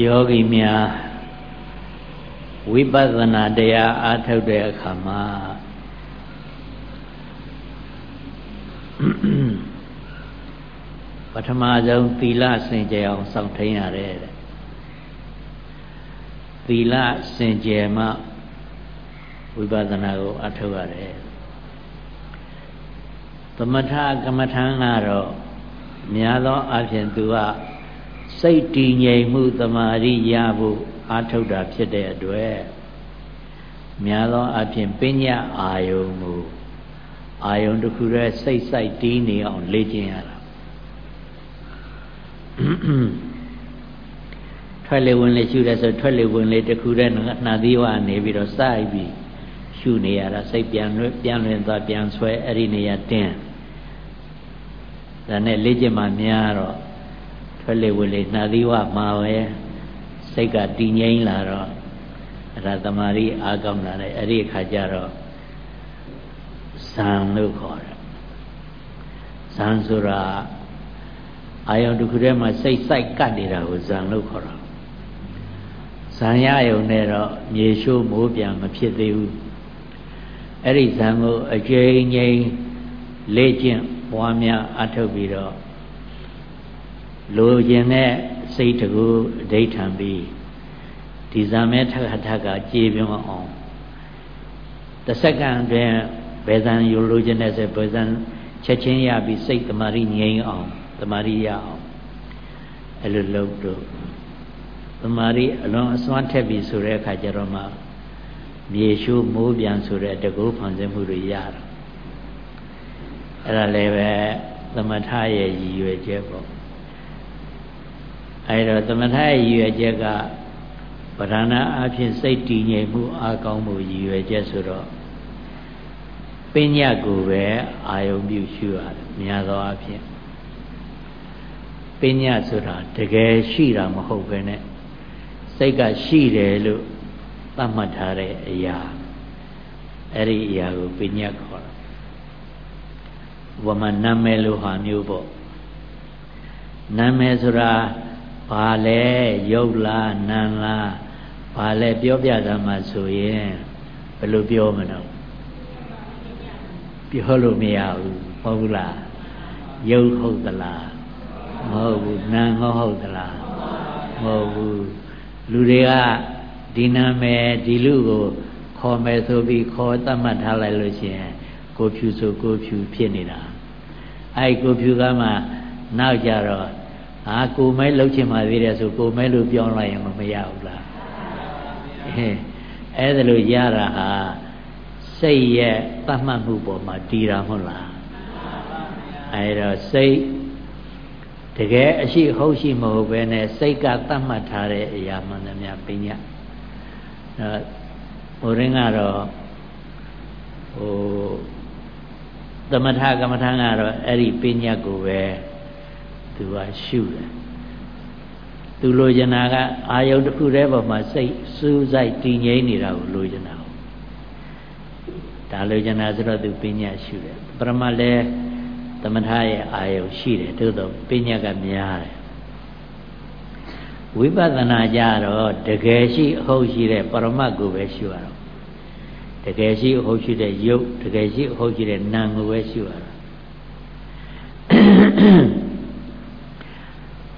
ယောဂီများဝိပဿနာတရားအားထုတ်တဲ့အခါမှာပထမဆုံးသီလစင်ကြယ်အောင်စောင့်ထိန်ရတယ်တဲ့သီလစင်ကြယ်မှဝိပဿနာကိုအထုတ်ရတယ်သမထကမ္မထံကတော့များသောအားဖြင့်သူက စိတ်တည်ငြိမ်မှုတမာရိရဖို့အာထုတ်တာဖြစ်တဲ့အတွက်များသောအားဖြင့်ပညာအာယုံကိုအာယုံတစ်ခုတည်းစိတ်ဆိုင်တည်နေအောင်လေ့ကျင့်ရတာထွက်လေဝင်လေရှုတယ်ဆိုထွက်လေဝင်လေတစ်ခုတည်းနှာသီးဝနေပြီးတော့စိုက်ပြီးရှုနေရတာစိတ်ပြန်လွတ်ပြန်လွင်သွားပြန်ဆွဲအဲ့ဒီနေရာတင်းဒါနဲ့လေ့ကျင့်မှများတော့ ထွက်လေဝင်လေနှာသီးဝမှာပဲစိတ်ကတည်ငြိမ်လာတော့အဲ့ဒါတမာရီအားကောင်းလာတယ်အဲ့ဒီအခါကျတော့ဇံလို့ခေါ်တယ်ဇံဆိုတာအာယုံတစ်ခုထဲမှာစိတ်ဆိုင်ကပ်နေတာကိုဇံလို့ခေါ်တာဇံရယုံနဲ့တော့မြေရှိုးမိုးပြန်မဖြစ်သေးဘူးအဲ့ဒီဇံကိုအကျဉ်းငိမ့်လေ့ကျင့်ပွားများအထုတ်ပြီးတော့ လိုချင်တဲ့စိတ်တကူအဋိဌံပြီးဒီဇာမဲထခထကကြေပြွန်အောင်တစ်စက္ကန့်အတွင်းဘယ်ဇံယူလိုချင်တဲ့ဆိုဘယ်ဇံချက်ချင်းရပြီးစိတ်တမာရီငြိမ်းအောင်တမာရီရအောင်အဲ့လိုလုပ်တော့တမာရီအလွန်အစွမ်းထက်ပြီဆိုတဲ့အခါကျတော့မှမြေရှိုးမိုးပြန်ဆိုတဲ့တကူဖန်ဆင်းမှုတွေရတာအဲ့ဒါလည်းပဲသမထရဲ့ရည်ရွယ်ချက်ပေါ့ အဲဒါသမထရဲ့ရည်ရွယ်ချက်ကပဓာနာအဖြစ်စိတ်တည်ငြိမ်မှုအကောင်းမှုရည်ရွယ်ချက်ဆိုတော့ပညာကိုပဲအာယုံပြုရှုရတယ်များသောအားဖြင့်ပညာဆိုတာတကယ်ရှိတာမဟုတ်ပဲနဲ့စိတ်ကရှိတယ်လို့သတ်မှတ်ထားတဲ့အရာအဲ့ဒီအရာကိုပညာခေါ်တာဝမနာမည်လို့ဟာမျိုးပေါ့နာမည်ဆိုတာ ဘာလဲရုပ်လားနာမ်လားဘာလဲပြောပြသမှာဆိုရင်ဘယ်လိုပြောမလို့ပြောလို့မရဘူးမဟုတ်ဘူးလားရုပ်ဟုတ်သလားမဟုတ်ဘူးနာမ်ဟုတ်သလားမဟုတ်ဘူးလူတွေကဒီနာမည်ဒီလူကိုခေါ်မယ်ဆိုပြီးခေါ်သတ်မှတ်ထားလိုက်လို့ရှိရင်ကိုဖြူဆိုကိုဖြူဖြစ်နေတာအဲ့ကိုဖြူကမှနောက်ကြတော့ ဟာကိုမဲလှုပ်ချင်ပါသေးတယ်ဆိုကိုမဲလို့ပြောလိုက်ရင်မရဘူးလားအဲအဲ့ဒါလို့ရတာဟာစိတ်ရဲ့သတ်မှတ်မှုပေါ်မှာတည်တာမဟုတ်လားအဲ့တော့စိတ်တကယ်အရှိဟုတ်ရှိမဟုတ်ပဲနဲ့စိတ်ကသတ်မှတ်ထားတဲ့အရာမှန်သမျှပညာအဲဟိုရင်းကတော့ဟိုသမထကမ္မထံကတော့အဲ့ဒီပညာကိုပဲ သူကရှုတယ်သူလိုချင်တာကအာယုန်တစ်ခုတည်းပေါ်မှာစိတ်စူးစိုက်တည်ငြိမ်နေတာကိုလိုချင်တာဒါလိုချင်တာဆိုတော့သူပညာရှုတယ်ပရမလည်းသမထရဲ့အာယုန်ရှိတယ်သို့တော့ပညာကများတယ်ဝိပဿနာကြတော့တကယ်ရှိအဟုတ်ရှိတဲ့ပရမတ်ကိုပဲရှုရတော့တကယ်ရှိအဟုတ်ရှိတဲ့ယုတ်တကယ်ရှိအဟုတ်ရှိတဲ့နာမ်ကိုပဲရှုရတာ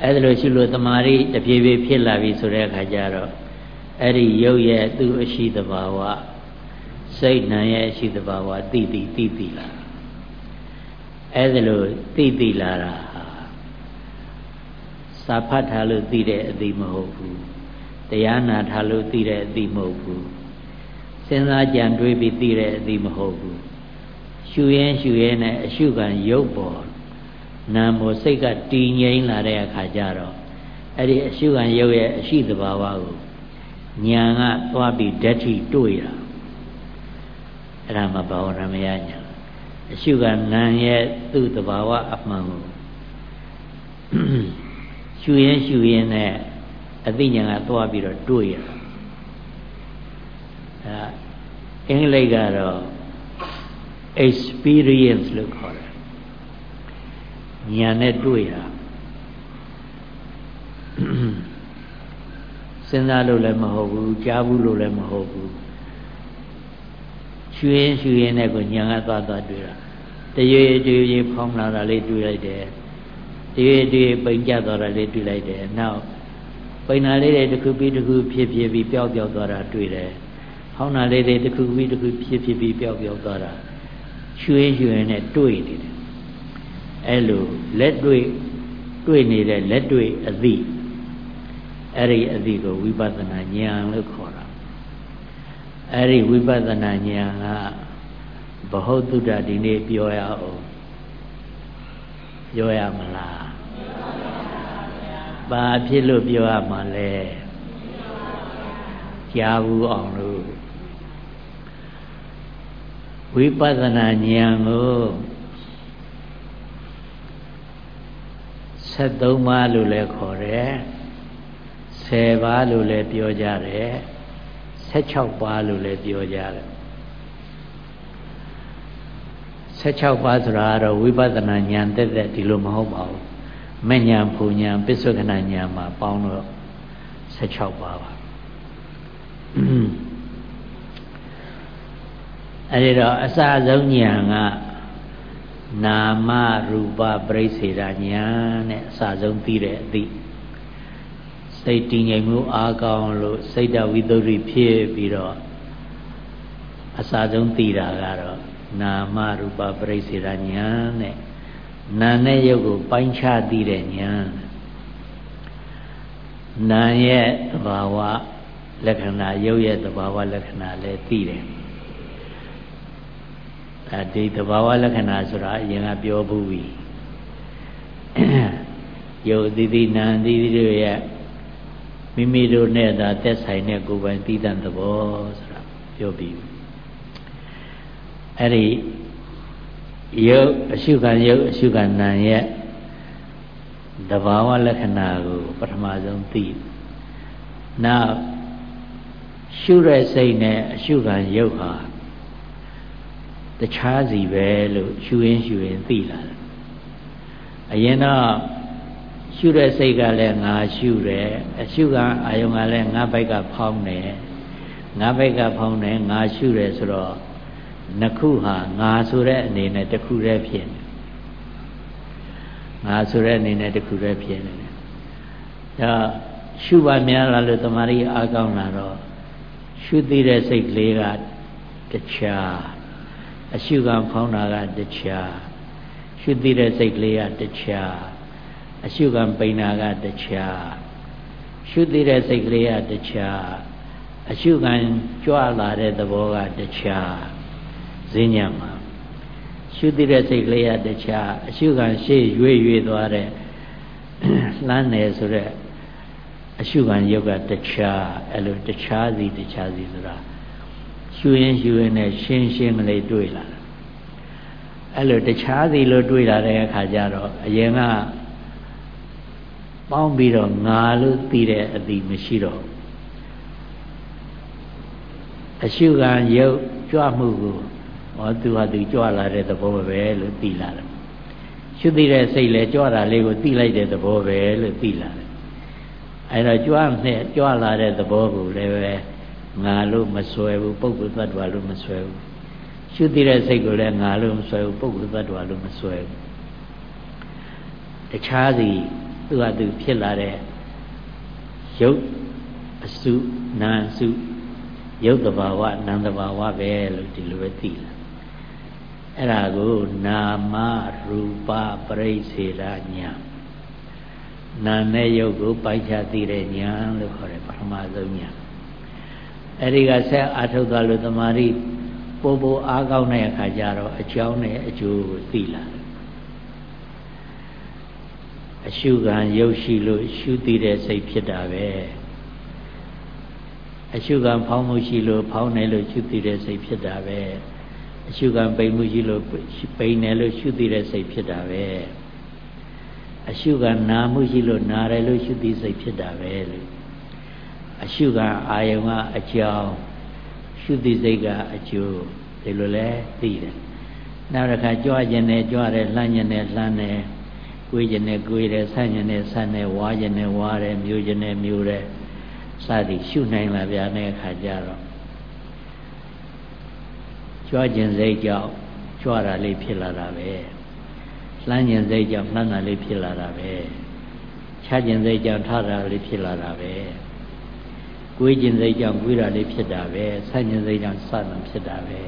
အဲ့ဒါလို့ရှိလို့တမာရီတပြေးပြေးဖြစ်လာပြီဆိုတဲ့အခါကျတော့အဲ့ဒီရုပ်ရဲ့သူ့အရှိတဘာဝစိတ်နာရဲ့အရှိတဘာဝသိသိသိသိလာအဲ့ဒါလို့သိသိလာတာဟာစာဖတ်ထားလို့သိတဲ့အသိမဟုတ်ဘူးတရားနာထားလို့သိတဲ့အသိမဟုတ်ဘူးစဉ်းစားကြံတွေးပြီးသိတဲ့အသိမဟုတ်ဘူးရှူရင်ရှူရင်နဲ့အရှုခံရုပ်ပေါ် နာမောစိတ်ကတည်ငြိမ်လာတဲ့အခါကျတော့အဲ့ဒီအရှုခံရုပ်ရဲ့အရှိတဘာဝကိုညာကသွားပြီးဓာတ်ထိတွေ့တာအဲ့ဒါမှဘာဝရမယညာအရှုခံနာရဲ့သူ့တဘာဝအမှန်ကိုရှူရင်ရှူရင်နဲ့အသိဉာဏ်ကသွားပြီးတော့တွေ့ရတာအဲအင်္ဂလိပ်ကတော့ experience လို့ခေါ်တယ် ဉာဏ်နဲ့တွေ့တာစဉ်းစားလို့လည်းမဟုတ်ဘူးကြားဘူးလို့လည်းမဟုတ်ဘူးရှူရင်ရှူရင်နဲ့ကိုညာကသွားသွားတွေ့တာတရွေတရွေဖောင်းလာတာလေးတွေ့လိုက်တယ်တရွေတရွေပိန်ကျသွားတာလေးတွေ့လိုက်တယ်နောက်ပိန်နာလေးတွေတစ်ခုပြီးတစ်ခုဖြစ်ဖြစ်ပြီးပျောက်ပျောက်သွားတာတွေ့တယ်ဟောင်းနာလေးတွေတစ်ခုပြီးတစ်ခုဖြစ်ဖြစ်ပြီးပျောက်ပျောက်သွားတာရှူရင်ရှူရင်နဲ့တွေ့နေတယ် အဲ့လိုလက်တွေ့တွေ့နေတဲ့လက်တွေ့အသည့်အဲ့ဒီအသည့်ကိုဝိပဿနာဉာဏ်လို့ခေါ်တာအဲ့ဒီဝိပဿနာဉာဏ်ကဘဟုတုတ္တဒီနေ့ပြောရအောင်ပြောရမလားဘာဖြစ်လို့ပြောရမှာလဲကြားဘူးအောင်လို့ဝိပဿနာဉာဏ်ကို 73ပါးလို့လည်းခေါ်တယ်10ပါးလို့လည်းပြောကြတယ်16ပါးလို့လည်းပြောကြတယ်16ပါးဆိုတာကတော့ဝိပဿနာဉာဏ်တက်တက်ဒီလိုမဟုတ်ပါဘူးမဉဏ်ဖူဉဏ်ပစ္စုခဏဉာဏ်မှာပေါင်းတော့16ပါးပါအဲဒီတော့အစအဆုံးဉာဏ်က နာမရူပပြိစေတာညာနဲ့အစဆုံးပြီးတဲ့အသည့်စိတ်တည်ငြိမ်မှုအားကောင်းလို့စိတ်တဝိသုဒ္ဓိဖြစ်ပြီးတော့အစဆုံးသိတာကတော့နာမရူပပြိစေတာညာနဲ့နာနဲ့ရုပ်ကိုပိုင်းခြားသိတဲ့ညာနာရဲ့သဘာဝလက္ခဏာရုပ်ရဲ့သဘာဝလက္ခဏာလည်းသိတယ် အဲဒီသဘာဝလက္ခဏာဆိုတာအရင်ကပြောဘူးပြီယုတ်သီတိနာသီတိတို့ရဲ့မိမိတို့နဲ့သာသက်ဆိုင်တဲ့ကိုယ်ပိုင်သိတဲ့သဘောဆိုတာပြောပြီးအဲ့ဒီယုတ်အရှုခံယုတ်အရှုခံနာရဲ့တဘာဝလက္ခဏာကိုပထမဆုံးသိနောက်ရှုတဲ့စိတ်နဲ့အရှုခံယုတ်ဟာ တခြားစီပဲလို့ရှုရင်းရှုရင်းသိလာတယ်အရင်တော့ရှုတဲ့စိတ်ကလည်းငါရှုတယ်အရှုကအာယုံကလည်းငါဘိုက်ကဖောင်းတယ်ငါဘိုက်ကဖောင်းတယ်ငါရှုတယ်ဆိုတော့နှစ်ခုဟာငါဆိုတဲ့အနေနဲ့တစ်ခုတည်းဖြစ်နေငါဆိုတဲ့အနေနဲ့တစ်ခုတည်းဖြစ်နေတယ်ဒါရှုပါများလာလို့တမာရီအားကောင်းလာတော့ရှုသိတဲ့စိတ်ကလေးကတခြား အရှုခံဖောင်းတာကတခြားရှုသိတဲ့စိတ်ကလေးကတခြားအရှုခံပိန်တာကတခြားရှုသိတဲ့စိတ်ကလေးကတခြားအရှုခံကြွလာတဲ့သဘောကတခြားဈဉ္ညာမှာရှုသိတဲ့စိတ်ကလေးကတခြားအရှုခံရှေ့ရွေ့ရွေ့သွားတဲ့လှမ်းတယ်ဆိုတော့အရှုခံယုတ်ကတခြားအဲ့လိုတခြားစီတခြားစီဆိုတာ ရှုရင်ရှုရင်နဲ့ရှင်းရှင်းလေးတွေ့လာတယ်အဲ့လိုတခြားစီလို့တွေ့လာတဲ့အခါကျတော့အရင်ကပေါင်းပြီးတော့ငါလို့သိတဲ့အတိမရှိတော့အရှုခံရုပ်ကြွမှုကိုဟောသူဟာသူကြွလာတဲ့သဘောပဲလို့သိလာတယ်ရှုသိတဲ့စိတ်လဲကြွတာလေးကိုသိလိုက်တဲ့သဘောပဲလို့သိလာတယ်အဲတော့ကြွနဲ့ကြွလာတဲ့သဘောကိုလည်းပဲ ငါလို့မဆွဲဘူးပုဂ္ဂိုလ်သတ္တဝါလို့မဆွဲဘူးရှုသိတဲ့စိတ်ကိုလည်းငါလို့မဆွဲဘူးပုဂ္ဂိုလ်သတ္တဝါလို့မဆွဲဘူးတခြားစီသူကသူဖြစ်လာတဲ့ရုပ်အစုနာအစုရုပ်တဘာဝနာမ်တဘာဝပဲလို့ဒီလိုပဲသိလာအဲ့ဒါကိုနာမရူပပရိစေရညာနာနဲ့ရုပ်ကိုပိုက်ချသိတဲ့ညာလို့ခေါ်တယ်ပထမဆုံးညာ အဲ့ဒီကဆက်အာထုတ်သွားလို့တမာရီပို့ပို့အားကောင်းတဲ့အခါကျတော့အကြောင်းနဲ့အကျိုးကိုသိလာတယ်အရှုခံရုပ်ရှိလို့ရှုသိတဲ့စိတ်ဖြစ်တာပဲအရှုခံဖောင်းမှုရှိလို့ဖောင်းတယ်လို့ရှုသိတဲ့စိတ်ဖြစ်တာပဲအရှုခံပိန်မှုရှိလို့ပိန်တယ်လို့ရှုသိတဲ့စိတ်ဖြစ်တာပဲအရှုခံနာမှုရှိလို့နာတယ်လို့ရှုသိစိတ်ဖြစ်တာပဲလို့ အရှုခံအာယုံကအကြောင်းရှုသိစိတ်ကအကျိုးဒီလိုလဲသိတယ်နောက်တစ်ခါကြွကျင်တယ်ကြွတယ်လှမ်းကျင်တယ်လှမ်းတယ်ကိုယ်ကျင်တယ်ကိုယ်တယ်ဆန့်ကျင်တယ်ဆန့်တယ်ဝါကျင်တယ်ဝါတယ်မျိုးကျင်တယ်မျိုးတယ်စသည်ရှုနိုင်လာပြန်တဲ့အခါကျတော့ကြွခြင်းစိတ်ကြောင့်ကြွတာလေးဖြစ်လာတာပဲလှမ်းခြင်းစိတ်ကြောင့်လှမ်းတာလေးဖြစ်လာတာပဲချခြင်းစိတ်ကြောင့်ထတာလေးဖြစ်လာတာပဲ ကိုယ်ခြင်းစိတ်ကြောင့်ကိုယ်တာလေးဖြစ်တာပဲဆန့်ခြင်းစိတ်ကြောင့်စတာဖြစ်တာပဲ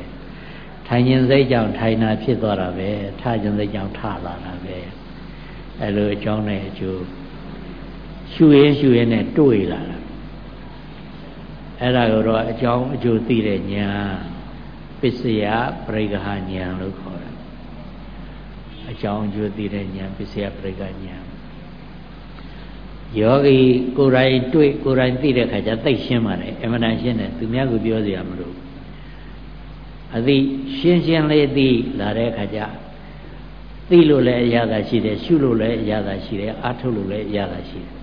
ထိုင်ခြင်းစိတ်ကြောင့်ထိုင်တာဖြစ်သွားတာပဲထခြင်းစိတ်ကြောင့်ထလာတာပဲအဲလိုအကြောင်းနဲ့အကျိုးရှုရင်ရှုရင်နဲ့တွေ့လာတာအဲ့ဒါကိုတော့အကြောင်းအကျိုးသိတဲ့ဉာဏ်ပစ္စယပရိက္ခဉာဏ်လို့ခေါ်တယ်အကြောင်းအကျိုးသိတဲ့ဉာဏ်ပစ္စယပရိက္ခဉာဏ် ယောဂီကိုယ်တိုင်တွေ့ကိုယ်တိုင်သိတဲ့ခါကျသိရှင်းပါတယ်အမှန်တန်ရှင်းတယ်သူများကပြောစရာမလိုအသိရှင်းရှင်းလေးသိလာတဲ့ခါကျသိလို့လည်းအရသာရှိတယ်ရှုလို့လည်းအရသာရှိတယ်အားထုတ်လို့လည်းအရသာရှိတယ်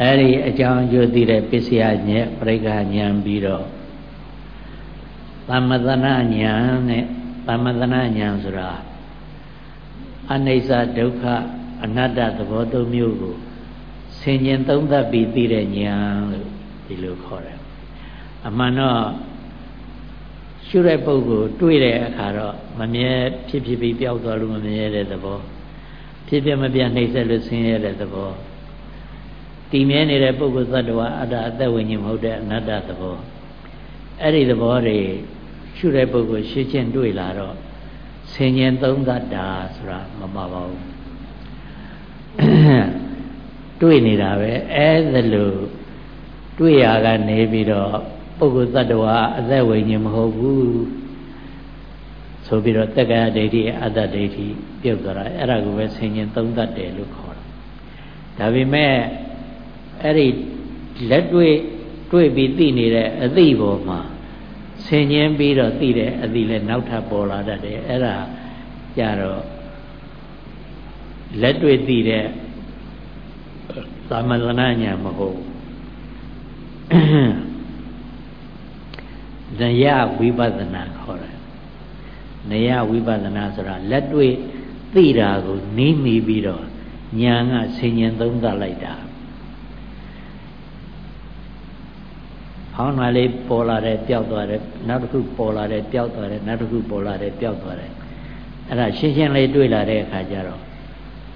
အဲ့ဒီအကြောင်းအကျိုးသိတဲ့ပစ္စယညက်ပရိက္ခဉာဏ်ပြီးတော့သမသနာဉာဏ်နဲ့သမသနာဉာဏ်ဆိုတာ အနိစ္စဒုက္ခအနတ္တသဘောသုံးမျိုးကိုဆင်ញင်သုံးသပ်ပြီးသိတဲ့ဉာဏ်လို့ဒီလိုခေါ်တယ်အမှန်တော့ရှုတဲ့ပုဂ္ဂိုလ်တွေ့တဲ့အခါတော့မမြဲဖြစ်ဖြစ်ပြီးပျောက်သွားလို့မမြဲတဲ့သဘောဖြစ်ဖြစ်မပြတ်နှိမ့်ဆက်လို့ဆင်းရဲတဲ့သဘောတည်မြဲနေတဲ့ပုဂ္ဂိုလ်သတ္တဝါအတ္တအသက်ဝိညာဉ်မဟုတ်တဲ့အနတ္တသဘောအဲ့ဒီသဘောတွေရှုတဲ့ပုဂ္ဂိုလ်ရှင်းချင်းတွေ့လာတော့ ဆင်ញင်သုံးသတ္တာဆိုတာမမှားပါဘူးတွေ့နေတာပဲအဲ့ဒါလို့တွေ့ရကနေပြီးတော့ပုဂ္ဂိုလ်သတ္တဝါအသက်ဝိညာဉ်မဟုတ်ဘူးဆိုပြီးတော့တက္ကရာဒိဋ္ဌိအတ္တဒိဋ္ဌိပြုတ်သွားတာအဲ့ဒါကိုပဲဆင်ញင်သုံးသတ်တယ်လို့ခေါ်တာဒါပေမဲ့အဲ့ဒီလက်တွေ့တွေ့ပြီးသိနေတဲ့အသိပေါ်မှာ ဆင်ញင်ပြီးတော့သိတဲ့အသိလည်းနောက်ထပ်ပေါ်လာတတ်တယ်အဲ့ဒါကြတော့လက်တွေ့သိတဲ့သမဏညာမဟုတ်နယဝိပဿနာခေါ်တယ်နယဝိပဿနာဆိုတာလက်တွေ့သိတာကိုနီးမိပြီးတော့ညာကဆင်ញင်သုံးသပ်လိုက်တာ ဟောင်းလာလေးပေါ်လာတယ်ပျောက်သွားတယ်နောက်တစ်ခုပေါ်လာတယ်ပျောက်သွားတယ်နောက်တစ်ခုပေါ်လာတယ်ပျောက်သွားတယ်အဲ့ဒါရှင်းရှင်းလေးတွေ့လာတဲ့အခါကျတော့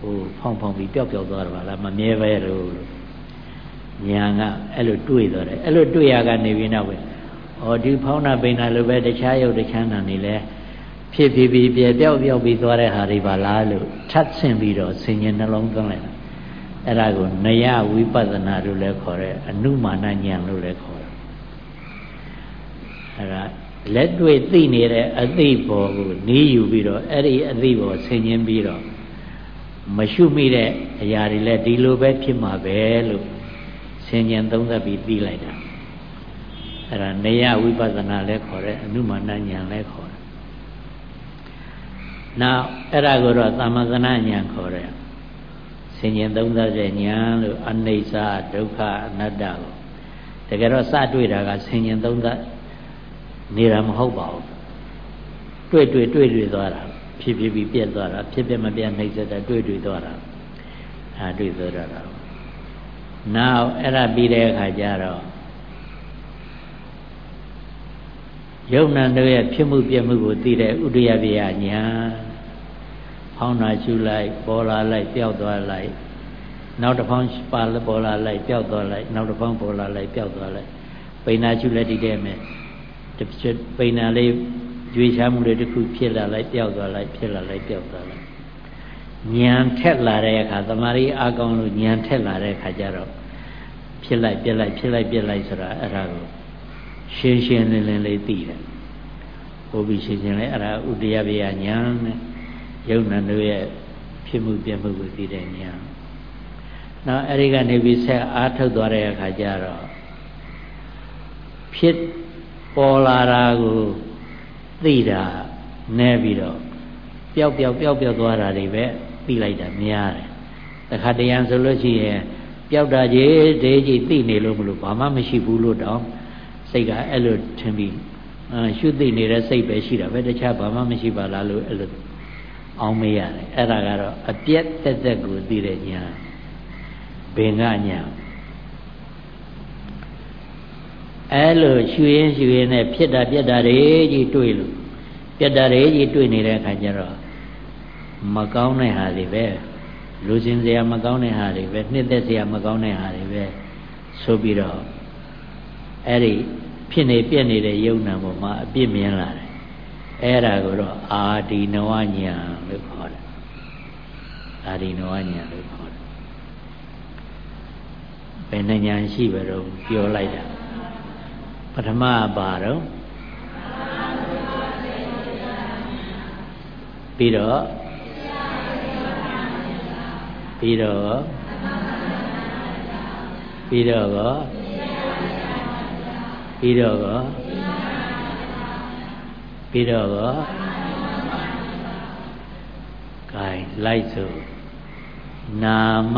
ဟိုဖောင်းဖောင်းပြီးပျောက်ပျောက်သွားတယ်ဗလားမမြဲပဲလို့ညာကအဲ့လိုတွေ့သွားတယ်အဲ့လိုတွေ့ရကနေပြီးနောက်ပဲဩဒီဖောင်းတာပိန်တာလိုပဲတခြားရုပ်တခြားနာနေလဲဖြစ်ဖြစ်ပြီးပြပျောက်ပျောက်ပြီးသွားတဲ့ဟာတွေပါလားလို့ထပ်ဆင့်ပြီးတော့ဆင်ញင်နှလုံးသွင်းလိုက်အဲ့ဒါကိုနယဝိပဿနာလို့လည်းခေါ်တယ်အနုမာနဉာဏ်လို့လည်းခေါ်တယ် အဲ့ဒါလက်တွေ့သိနေတဲ့အသိဘောကိုနေယူပြီးတော့အဲ့ဒီအသိဘောဆင်ញင်ပြီးတော့မရှုမိတဲ့အရာတွေလည်းဒီလိုပဲဖြစ်မှာပဲလို့ဆင်ញင်သုံးသပ်ပြီးသိလိုက်တာအဲ့ဒါနေယဝိပဿနာလည်းခေါ်တယ်အနုမာနဉာဏ်လည်းခေါ်တယ်နောက်အဲ့ဒါကိုတော့သမသနာဉာဏ်ခေါ်တယ်ဆင်ញင်သုံးသပ်တဲ့ဉာဏ်လို့အနိစ္စဒုက္ခအနတ္တကိုတကယ်တော့စတွေ့တာကဆင်ញင်သုံးသပ် နေတာမဟုတ်ပါဘူးတွေ့တွေ့တွေ့တွေ့သွားတာဖြစ်ဖြစ်ပြီးပြက်သွားတာဖြစ်ဖြစ်မပြတ်နှိမ့်ဆက်တာတွေ့တွေ့သွားတာအဲတွေ့သွားတာနောက်အဲ့ဒါပြီးတဲ့အခါကျတော့ယုံနာတို့ရဲ့ဖြစ်မှုပြမှုကိုသိတဲ့ဥဒယပြယညာဖောင်းနာရှုလိုက်ပေါ်လာလိုက်ပျောက်သွားလိုက်နောက်တစ်ဖောင်းပါပေါ်လာလိုက်ပျောက်သွားလိုက်နောက်တစ်ဖောင်းပေါ်လာလိုက်ပျောက်သွားလိုက်ပိဏာရှုလက်တည်တဲ့မဲ့ တစ်ချက်ပိဏာလေးကြွေချမှုတွေတစ်ခုဖြစ်လာလိုက်ပျောက်သွားလိုက်ဖြစ်လာလိုက်ပျောက်သွားလိုက်ဉာဏ်ထက်လာတဲ့အခါတမာရီအကောင်လို့ဉာဏ်ထက်လာတဲ့အခါကျတော့ဖြစ်လိုက်ပြက်လိုက်ဖြစ်လိုက်ပြက်လိုက်ဆိုတာအဲ့ဒါကိုရှင်းရှင်းလင်းလင်းလေးသိတယ်။ဘုဘီရှင်းရှင်းလေးအဲ့ဒါဥဒယဗျာညာနဲ့ယုံနံတို့ရဲ့ဖြစ်မှုပြမှုကိုသိတဲ့ညာ။နောက်အဲ့ဒီကနေပြီးဆက်အားထုတ်သွားတဲ့အခါကျတော့ဖြစ် ပေါ်လာတာကိုသိတာနဲပြီးတော့ပျောက်ပျောက်ပျောက်ပျောက်သွားတာတွေပဲသိလိုက်တာများတယ်။တခါတရံဆိုလို့ရှိရင်ပျောက်တာကြီးဒေးကြီးသိနေလို့မလို့ဘာမှမရှိဘူးလို့တောင်စိတ်ကအဲ့လိုထင်ပြီးအာရှုသိနေတဲ့စိတ်ပဲရှိတာပဲတခြားဘာမှမရှိပါလားလို့အဲ့လိုအောင်မေးရတယ်အဲ့ဒါကတော့အပြက်တက်တက်ကိုသိတဲ့ညာဘင်္ဂညာ အဲလိုရှူရင်ရှူရင်နဲ့ဖြစ်တာပြက်တာတွေကြီးတွေ့လို့ပြက်တာတွေကြီးတွေ့နေတဲ့အခါကျတော့မကောင်းတဲ့ဟာတွေပဲလူစင်စရာမကောင်းတဲ့ဟာတွေပဲနှစ်သက်စရာမကောင်းတဲ့ဟာတွေပဲဆိုပြီးတော့အဲ့ဒီဖြစ်နေပြက်နေတဲ့ယုံနာပေါ်မှာအပြစ်မြင်လာတယ်အဲ့ဒါကိုတော့အာဒီနဝညာလို့ခေါ်တယ်အာဒီနဝညာလို့ခေါ်တယ်ဘယ်နှညာရှိပဲတော့ပြောလိုက်တာပ ထမပါတော့ပြီးတော့ပြီးတော့ပြီးတော့ကောပြီးတော့ကောပြီးတော့ကောကဲလိုက်စို့နာမ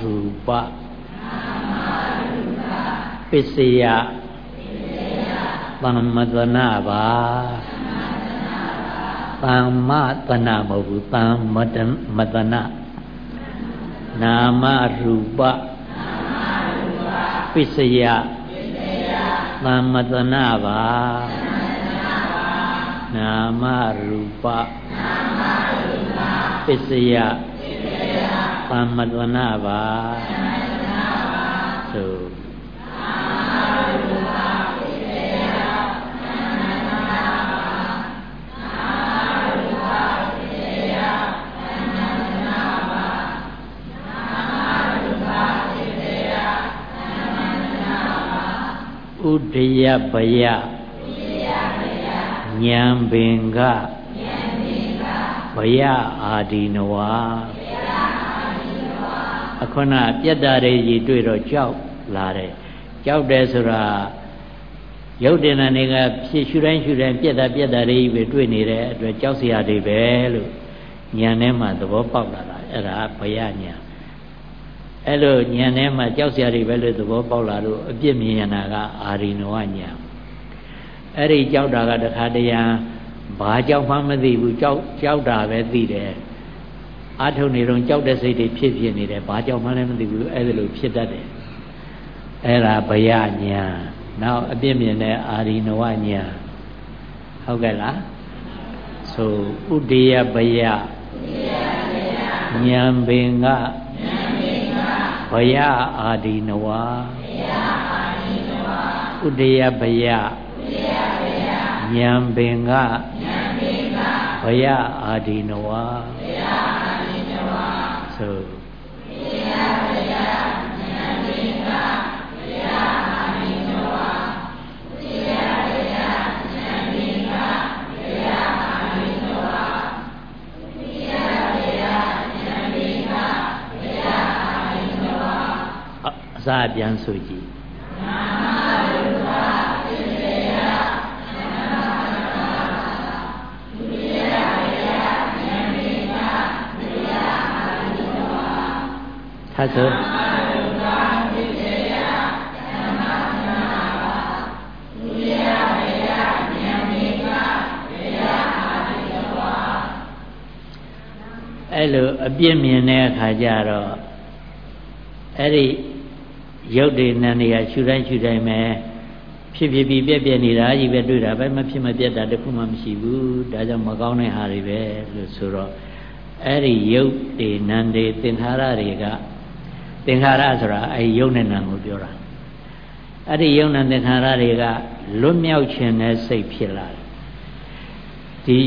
ရူပနာမရူပပစ္စယ သမ္မတနာပါသမ္မတနာမဟုတ်ဘူးသမ္မတမတနာနာမရူပပစ္စယသမ္မတနာပါနာမရူပပစ္စယသမ္မတနာပါ ဥဒယဗယဉာဏ်ပင်ကဗယအာဒီနဝအခုနပြက်တာတွေကြီးတွေ့တော့ကြောက်လာတယ်ကြောက်တယ်ဆိုတာရုပ်တင်တဲ့နေကဖြစ်ရှုတိုင်းရှုတိုင်းပြက်တာပြက်တာတွေကြီးပဲတွေ့နေတဲ့အတွက်ကြောက်စရာတွေပဲလို့ဉာဏ်ထဲမှာသဘောပေါက်လာတာအဲ့ဒါဘယဉာဏ် အဲ့လိုဉာဏ်ထဲမှာကြောက်စရာတွေပဲလို့သဘောပေါက်လာလို့အပြစ်မြင်ရတာကအာရိနဝဉာဏ်အဲ့ဒီကြောက်တာကတခါတရံဘာကြောက်မှမသိဘူးကြောက်ကြောက်တာပဲသိတယ်အာထုံနေတော့ကြောက်တဲ့စိတ်တွေဖြစ်ဖြစ်နေတယ်ဘာကြောက်မှလည်းမသိဘူးအဲ့ဒါလိုဖြစ်တတ်တယ်အဲ့ဒါဘယဉာဏ်နောက်အပြစ်မြင်တဲ့အာရိနဝဉာဏ်ဟုတ်ကဲ့လားဆိုဥဒိယဘယဉာဏ်ပင်က ဘယအာဒီနဝဘယအာဒီနဝဥဒယဘယဥဒယဘယဉာဏ်ပင်ကဉာဏ်ပင်ကဘယအာဒီနဝဘယအာဒီနဝသို့ အစာပြန်ဆိုကြည့်နာမရူပပိစေယဒုတိယယယဉာဏ်ပင်ကဒုတိယအာရိတဝါသတ်ဆိုအဲ့လိုအပြစ်မြင်တဲ့အခါကျတော့အဲ့ဒီ ရုပ်တွေနာနေရရှူတိုင်းရှူတိုင်းပဲဖြစ်ဖြစ်ပြီးပြက်ပြက်နေတာကြီးပဲတွေ့တာပဲမဖြစ်မပြက်တာတခုမှမရှိဘူးဒါကြောင့်မကောင်းတဲ့ဟာတွေပဲလို့ဆိုတော့အဲ့ဒီရုပ်တွေနာတွေသင်္ခါရတွေကသင်္ခါရဆိုတာအဲ့ဒီရုပ်နဲ့နာကိုပြောတာအဲ့ဒီယုံနာသင်္ခါရတွေကလွတ်မြောက်ခြင်းနဲ့စိတ်ဖြစ်လာတယ်ဒီ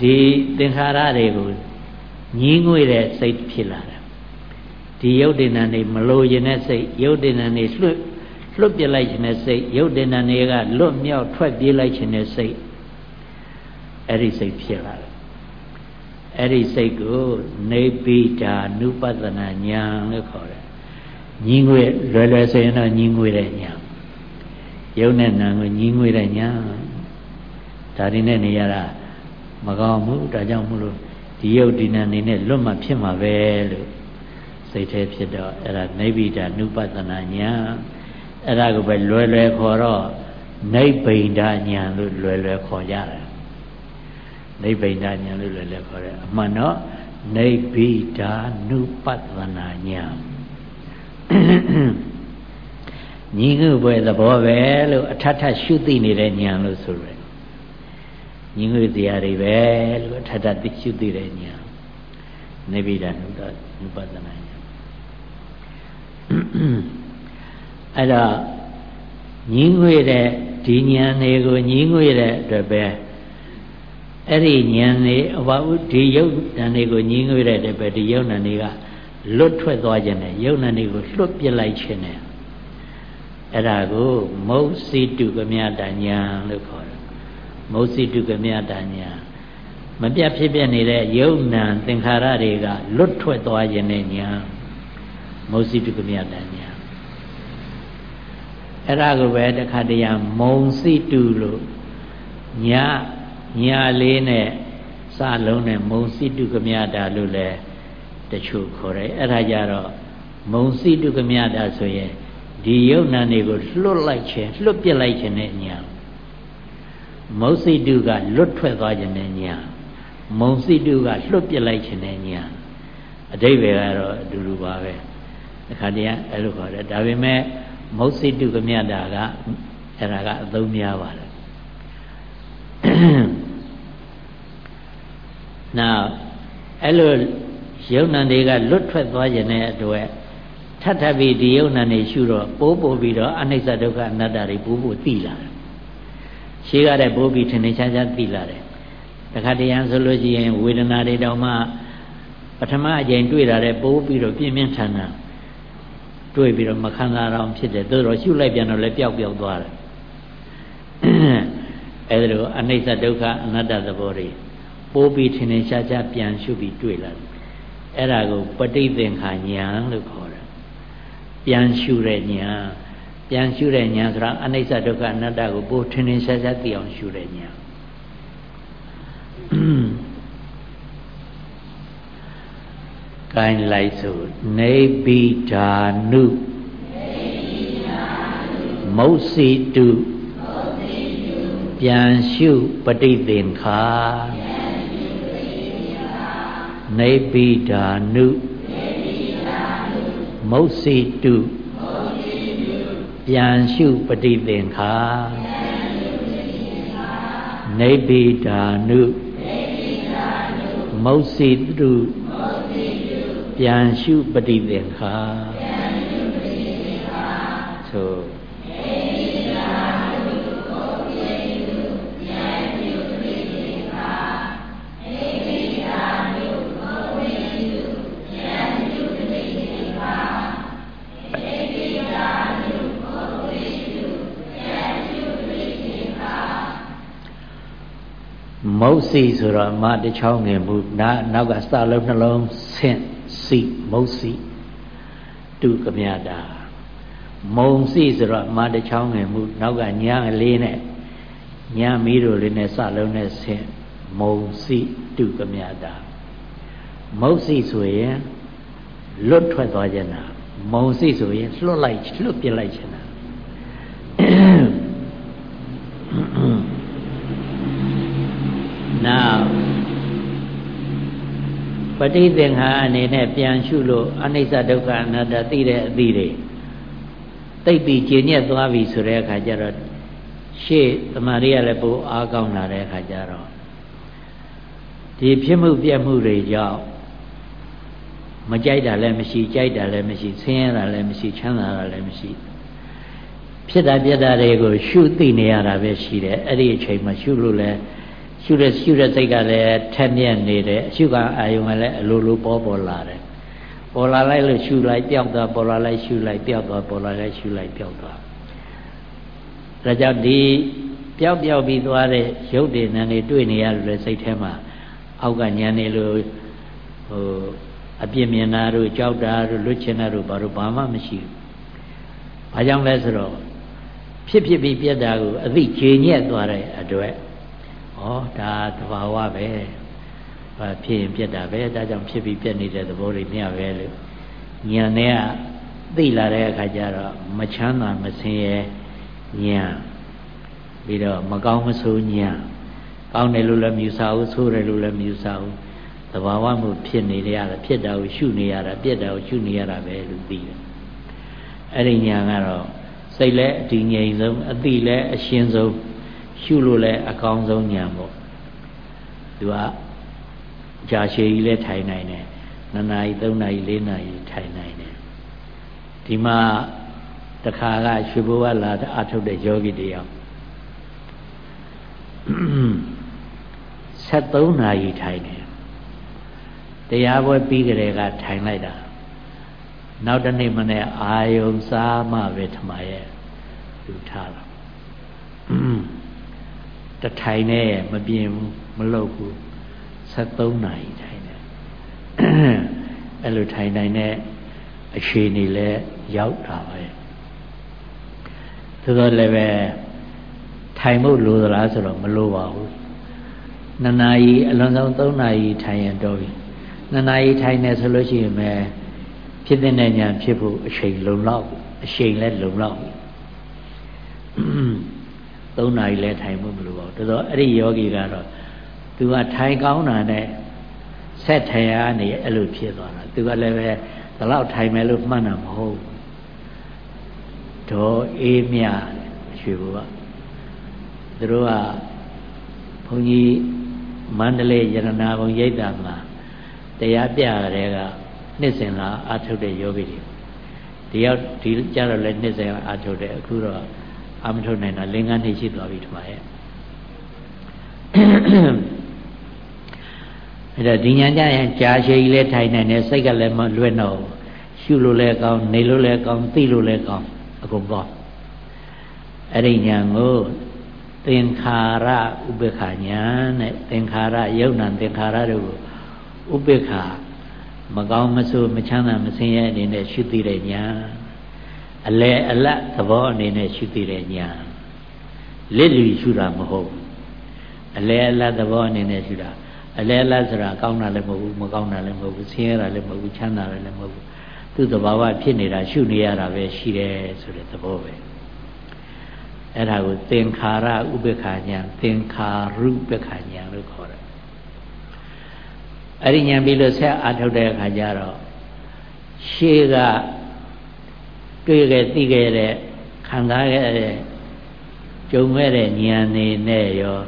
ဒီသင်္ခါရတွေကိုညင်းငွေတဲ့စိတ်ဖြစ်လာတယ် ဒီယုတ်တင်ဏနေမလိုရင်တဲ့စိတ်ယုတ်တင်ဏနေလွတ်လွတ်ပြလိုက်ခြင်းတဲ့စိတ်ယုတ်တင်ဏနေကလွတ်မြောက်ထွက်ပြေးလိုက်ခြင်းတဲ့စိတ်အဲ့ဒီစိတ်ဖြစ်လာတယ်အဲ့ဒီစိတ်ကိုနေပိတာနုပဒနာညာလို့ခေါ်တယ်ညီငွေလွယ်လွယ်ဆိုရင်တော့ညီငွေတဲ့ညာယုတ်နဲ့နာကိုညီငွေတဲ့ညာဒါဒီနဲ့နေရတာမကောင်းဘူးဒါကြောင့်မို့လို့ဒီယုတ်ဒီနာနေနဲ့လွတ်မှဖြစ်မှာပဲလို့ စိတ်แท้ဖြစ်တော့အဲ့ဒါနိဗ္ဗိဒနုပဒနာညာအဲ့ဒါကိုပဲလွယ်လွယ်ခေါ်တော့နိဗ္ဗိဒညာလို့လွယ်လွယ်ခေါ်ကြတယ်နိဗ္ဗိဒညာလို့လွယ်လွယ်ခေါ်တယ်အမှန်တော့နိဗ္ဗိဒာနုပတ္တနာညာညီငုပွဲသဘောပဲလို့အထထရှုသိနေတဲ့ညာလို့ဆိုရယ်ညီငုတရားတွေပဲလို့အထထသိရှုသိတဲ့ညာနိဗ္ဗိဒာနုနုပတ္တနာညာ အဲ့တော့ညီငွေတဲ့ဒီဉာဏ်တွေကိုညီငွေတဲ့အတွက်ပဲအဲ့ဒီဉာဏ်တွေအဘဥဒီယုတ်ဉာဏ်တွေကိုညီငွေတဲ့အတွက်ပဲဒီယုတ်ဉာဏ်တွေကလွတ်ထွက်သွားခြင်းနဲ့ယုတ်ဉာဏ်တွေကိုလွတ်ပြလိုက်ခြင်းနဲ့အဲ့ဒါကိုမௌစီတုကမြတဉာဏ်လို့ခေါ်တယ်မௌစီတုကမြတဉာဏ်မပြတ်ဖြစ်ပြနေတဲ့ယုတ်ဉာဏ်သင်္ခါရတွေကလွတ်ထွက်သွားခြင်းနဲ့ဉာဏ် မௌစီတုကမြတဉာဏ်အဲ့ဒါကိုပဲတခါတရံမုံစိတုလို့ညညလေးနဲ့စလုံးနဲ့မုံစိတုကမြတာလို့လဲတချို့ခေါ်တယ်အဲ့ဒါကြတော့မုံစိတုကမြတာဆိုရင်ဒီယုတ်နံတွေကိုလွတ်လိုက်ခြင်းလွတ်ပြစ်လိုက်ခြင်းနဲ့ညာမုံစိတုကလွတ်ထွက်သွားခြင်းနဲ့ညာမုံစိတုကလွတ်ပြစ်လိုက်ခြင်းနဲ့ညာအတိဘယ်ကတော့အတူတူပါပဲ တခါတည်းအဲ့လိုခေါ်တယ်ဒါပေမဲ့မௌစိတုကမြတာကအဲ့ဒါကအသုံးများပါတယ်နောက်အဲ့လိုယုံနံတွေကလွတ်ထွက်သွားခြင်းတဲ့အတွက်ထပ်ထပ်ပြီးဒီယုံနံတွေရှုတော့ပိုးပို့ပြီးတော့အနိစ္စဒုက္ခအနတ္တတွေပိုးပို့သိလာတယ်ရှိရတဲ့ပိုးပြီးထင်ထင်ရှားရှားသိလာတယ်တခါတရံဆိုလို့ရှိရင်ဝေဒနာတွေတောင်မှပထမအကြိမ်တွေ့တာတဲ့ပိုးပြီးတော့ပြင်းပြင်းထန်ထန် တွေ့ပြီးတော့မခံစားတော့ဖြစ်တယ်သို့တော့ရှုလိုက်ပြန်တော့လည်းပျောက်ပျောက်သွားတယ်အဲဒါလိုအနိစ္စဒုက္ခအနတ္တသဘောတွေပိုးပြီးထင်ထင်ရှားရှားပြန်ရှုပြီးတွေ့လာတယ်အဲ့ဒါကိုပဋိသင်္ခာဉာဏ်လို့ခေါ်တယ်ပြန်ရှုတဲ့ဉာဏ်ပြန်ရှုတဲ့ဉာဏ်ဆိုတာအနိစ္စဒုက္ခအနတ္တကိုပိုးထင်ထင်ရှားရှားသိအောင်ရှုတဲ့ဉာဏ် ကိုင်းလိုက်ဆိုနေဗိဓာနုမௌစီတုပြန်ရှုပဋိသင်္ခာနေဗိဓာနုမௌစီတုပြန်ရှုပဋိသင်္ခာနေဗိဓာနုမௌစီတု ပြန်ရှုပฏิသင်္ခာပြန်ရှုပฏิသင်္ခာသို့မုတ်စီဆိုတော့အမတချောင်းငယ်မှုနာနောက်ကစလုံးနှလုံးဆင့် စီမုတ်စီတုကမြတာမုံစီဆိုတော့မာတချောင်းငယ်မှုနောက်ကညာလေးနဲ့ညာမီးတို့လေးနဲ့စလုံးနဲ့ဆင့်မုံစီတုကမြတာမုတ်စီဆိုရင်လွတ်ထွက်သွားခြင်းတာမုံစီဆိုရင်လွတ်လိုက်လွတ်ပြလိုက်ခြင်းတာနောက် ပဋိသင်္ခါအနေနဲ့ပြန်ရှုလို့အနိစ္စဒုက္ခအနတ္တသိတဲ့အသည့်တွေတိတ်ပြီးကျင်ညက်သွားပြီဆိုတဲ့အခါကျတော့ရှေ့တမာရီကလည်းပိုအားကောင်းလာတဲ့အခါကျတော့ဒီဖြစ်မှုပြက်မှုတွေကြောင့်မကြိုက်တာလည်းမရှိကြိုက်တာလည်းမရှိဆင်းရဲတာလည်းမရှိချမ်းသာတာလည်းမရှိဖြစ်တာပြက်တာတွေကိုရှုသိနေရတာပဲရှိတယ်အဲ့ဒီအချိန်မှာရှုလို့လည်း ရှုတဲ့ရှုတဲ့စိတ်ကလည်းထက်မြက်နေတယ်အရှုကအာယုံကလည်းအလိုလိုပေါ်ပေါ်လာတယ်ပေါ်လာလိုက်လို့ရှုလိုက်ပျောက်သွားပေါ်လာလိုက်ရှုလိုက်ပျောက်သွားပေါ်လာလိုက်ရှုလိုက်ပျောက်သွားဒါကြောင့်ဒီပျောက်ပျောက်ပြီးသွားတဲ့ရုပ်တွေနာနေတွေ့နေရလို့စိတ်ထဲမှာအောက်ကညံနေလို့ဟိုအပြစ်မြင်တာတို့ကြောက်တာတို့လွတ်ချင်တာတို့ဘာလို့ဘာမှမရှိဘူး။ဘာကြောင့်လဲဆိုတော့ဖြစ်ဖြစ်ပြီးပြက်တာကိုအသိခြေညက်သွားတဲ့အတွက် ဩဒါသဘာဝပဲဘာဖြစ်ရင်ပြက်တာပဲဒါကြောင့်ဖြစ်ပြီးပြက်နေတဲ့သဘောတွေမျှပဲလို့ညံတဲ့ကသိလာတဲ့အခါကျတော့မချမ်းသာမဆင်းရဲညံပြီးတော့မကောင်းမဆိုးညံကောင်းတယ်လို့လည်းမြူဆာဘူးဆိုးတယ်လို့လည်းမြူဆာဘူးသဘာဝမှုဖြစ်နေရတာဖြစ်တာကိုရှုနေရတာပြက်တာကိုရှုနေရတာပဲလို့သိတယ်အဲ့ဒီညာကတော့စိတ်လည်းအတည်ငြိမ်ဆုံးအတိလည်းအရှင်းဆုံး ရှုလို့လည်းအကောင်းဆုံးညာပေါ့သူကကြာရှည်ကြီးလည်းထိုင်နိုင်တယ်2နာရီ3နာရီ4နာရီထိုင်နိုင်တယ်ဒီမှာတခါကရွှေဘိုးကလာအထုတ်တဲ့ယောဂီတယောက်73နာရီထိုင်တယ်တရားပွဲပြီးကြတဲ့ကထိုင်လိုက်တာနောက်တနေ့မနေ့အာယုံစားမှပဲထမရဲ့လူထားတာ တထိုင်နဲ့မပြင်းဘူးမလုပ်ဘူး73နာရီထိုင်တယ်အဲ့လိုထိုင်နိုင်တဲ့အခြေအနေလဲရောက်တာပဲသို့တော်လည်းပဲထိုင်ဖို့လိုသလားဆိုတော့မလိုပါဘူးနှစ်နာရီအလွန်ဆုံး3နာရီထိုင်ရင်တော့ပြီနှစ်နာရီထိုင်နေဆိုလို့ရှိရင်ပဲဖြစ်တဲ့ညာဖြစ်ဖို့အချိန်လုံလောက်အချိန်လဲလုံလောက်ပြီ 3နာရီလဲထိုင်ဖို့မလိုပါဘူးတော်တော်အဲ့ဒီယောဂီကတော့သူကထိုင်ကောင်းတာနဲ့ဆက်ထိုင်ရနေအဲ့လိုဖြစ်သွားတာသူကလည်းပဲဒီလောက်ထိုင်မယ်လို့မှတ်တာမဟုတ်ဒေါ်အေးမြရွှေဘုရားသူတို့ကဘုန်းကြီးမန္တလေးရတနာဘုံရိပ်တာမှာတရားပြရတဲ့ကနှစ်စဉ်လာအာထုတ်တဲ့ယောဂီတွေဒီရောက်ဒီကြတော့လည်းနှစ်စဉ်အာထုတ်တဲ့အခုတော့ အာမထုတ်နိုင်တာလင်္ကာနှစ်ရှိသွားပြီထမရဲ့အဲ့တော့ဒီညာကြရင်ကြာရှည်ကြီးလဲထိုင်နိုင်တယ်စိတ်ကလည်းမလွဲ့တော့ရှုလို့လည်းကောင်းနေလို့လည်းကောင်းသိလို့လည်းကောင်းအကုန်ကောင်းအဲ့ဒီညာကိုသင်္ခါရဥပ္ပခာညာနဲ့သင်္ခါရယုံနာသင်္ခါရတို့ကိုဥပ္ပခာမကောင်းမဆိုးမချမ်းသာမဆင်းရဲအနေနဲ့ရှုသိတဲ့ညာ အလဲအလတ်သဘောအနေနဲ့ရှုသိတဲ့ညာလစ်လီရှုတာမဟုတ်ဘူးအလဲအလတ်သဘောအနေနဲ့ရှုတာအလဲအလတ်ဆိုတာကောင်းတာလည်းမဟုတ်ဘူးမကောင်းတာလည်းမဟုတ်ဘူးဆင်းရဲတာလည်းမဟုတ်ဘူးချမ်းသာတာလည်းမဟုတ်ဘူးသူ့သဘာဝဖြစ်နေတာရှုနေရတာပဲရှိတယ်ဆိုတဲ့သဘောပဲအဲ့ဒါကိုသင်္ခါရဥပ္ပခာညာသင်္ခါရုပ္ပခာညာလို့ခေါ်တယ်အဲ့ဒီညာပြီးလို့ဆက်အာထုတ်တဲ့အခါကျတော့ရှေးက တွေ့ခဲ့သိခဲ့တဲ့ခံစားခဲ့တဲ့ကြုံခဲ့တဲ့ဉာဏ်နေနဲ့ရော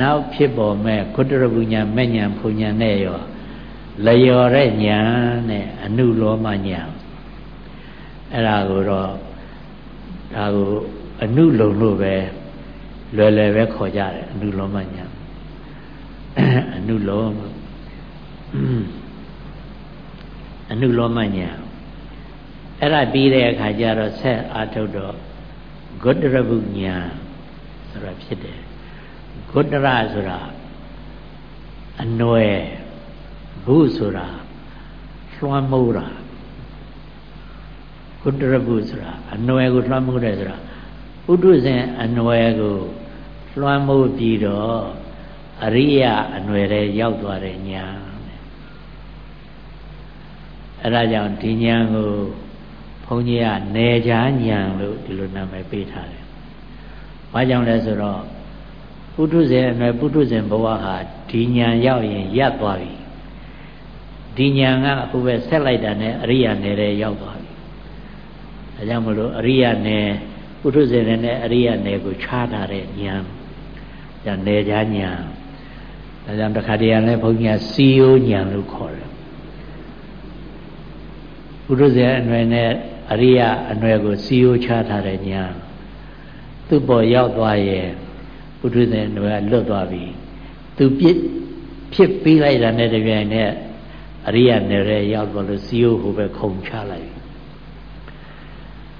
နောက်ဖြစ်ပေါ်မဲ့ကုတ္တရပုညာမဲ့ညာဖုန်ညာနဲ့ရောလျော်တဲ့ညာနဲ့အနုလောမညာအဲ့ဒါကိုတော့ဒါကိုအနုလုံလို့ပဲလွယ်လွယ်ပဲခေါ်ကြတယ်အနုလောမညာအနုလောအနုလောမညာ အဲ့ဒါပြီးတဲ့အခါကျတော့ဆက်အာထုတ်တော့ဂုတ္တရပုညာဆိုတာဖြစ်တယ်ဂုတ္တရဆိုတာအနွယ်ဘုဆိုတာလွှမ်းမိုးတာဂုတ္တရဘုဆိုတာအနွယ်ကိုလွှမ်းမိုးတယ်ဆိုတာဥဒုဇင်အနွယ်ကိုလွှမ်းမိုးပြီးတော့အရိယအနွယ်တဲ့ရောက်သွားတဲ့ညာအဲဒါကြောင့်ဒီညာကို ဘုန်းကြီးကနေချာညာလို့ဒီလိုနာမည်ပေးထားတယ်။ဘာကြောင့်လဲဆိုတော့ပုထုဇဉ်အနွယ်ပုထုဇဉ်ဘဝဟာဒီညာရောက်ရင်ရပ်သွားပြီဒီညာကအခုပဲဆက်လိုက်တာနဲ့အရိယာနယ်တဲ့ရောက်သွားပြီဒါကြောင့်မလို့အရိယာနယ်ပုထုဇဉ်နဲ့အရိယာနယ်ကိုခြားထားတဲ့ညာညာနယ်ချာညာဒါကြောင့်တခါတည်းကလည်းဘုန်းကြီးကစီယိုညာလို့ခေါ်တယ်ပုထုဇဉ်အနွယ်နဲ့ အရိယာအနွယ်ကိုစီယိုခြားထားတဲ့ညာသူ့ပေါ်ရောက်သွားရဲ့ပုထုဇဉ်အနွယ်ကလွတ်သွားပြီသူပြစ်ဖြစ်ပြီးလိုက်တာနဲ့တပြိုင်နက်အရိယာနယ်ရဲရောက်သွားလို့စီယိုဟိုပဲခုံချလိုက်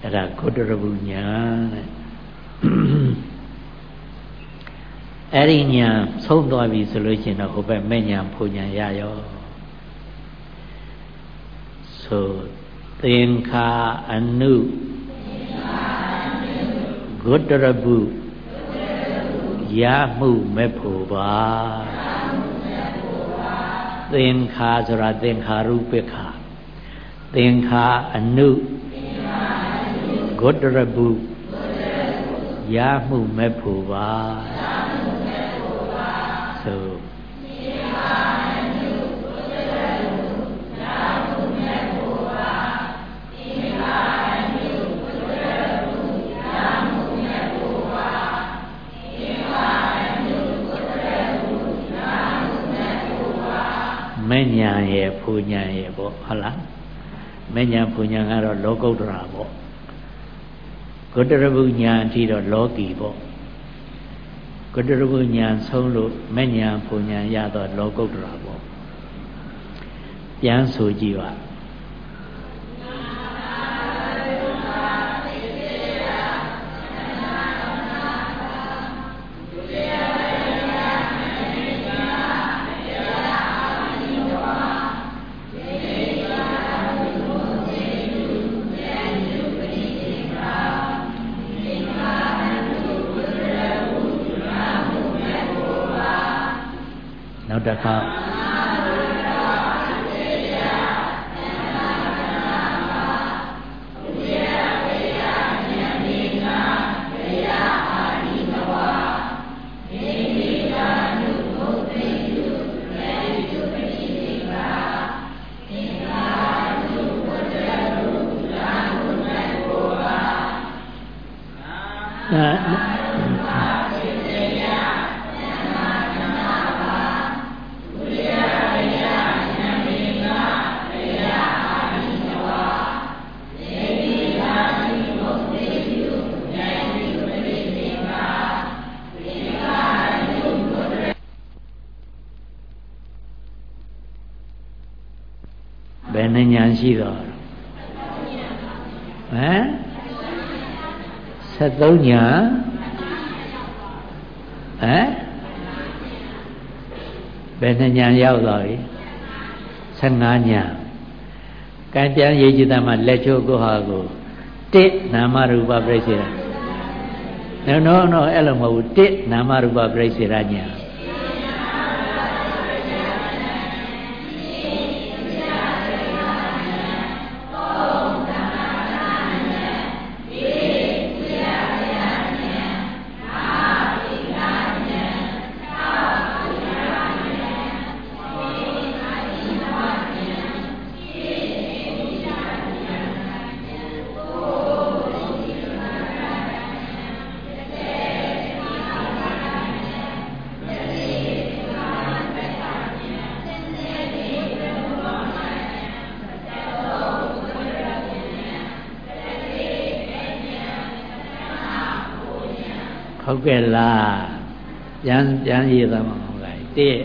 အဲ့ဒါဂုတ္တရပုညာတဲ့အဲ့ဒီညာဆုံးသွားပြီဆိုလို့ရှိရင်တော့ဟိုဘက်မဲ့ညာဖုန်ညာရရောဆို သင်္ခါအနုဂုတ္တရပုရမှုမဲ့ဖို့ပါသင်္ခါဆိုတာသင်္ခါရုပ္ပခာသင်္ခါအနုဂုတ္တရပုရမှုမဲ့ဖို့ပါဆိုသ ရဲ့ဖူညာရဲ့ပေါ့ဟုတ်လားမဲ့ညာဖူညာကတော့လောကုတ္တရာပေါ့ဂုတ္တရဘုညာအထိတော့လောကီပေါ့ဂုတ္တရဘုညာဆုံးလို့မဲ့ညာဖူညာရတော့လောကုတ္တရာပေါ့ပြန်ဆိုကြည့်ပါ 73ညာဟမ်ဘယ်နှညာရောက်သွားပြီ15ညာကံပြန်ရေးကြည့်တဲ့မှာလက်ချိုးကိုဟာကိုတစ်နာမရူပပြိစေရနော်နော်နော်အဲ့လိုမဟုတ်ဘူးတစ်နာမရူပပြိစေရညာ ဟုတ်ကဲ့လားပြန်ပြန်ရည်သားမှာဟုတ်ကဲ့တဲ့